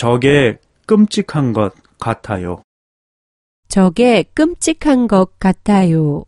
저게 끔찍한 것 같아요. 저게 끔찍한 것 같아요.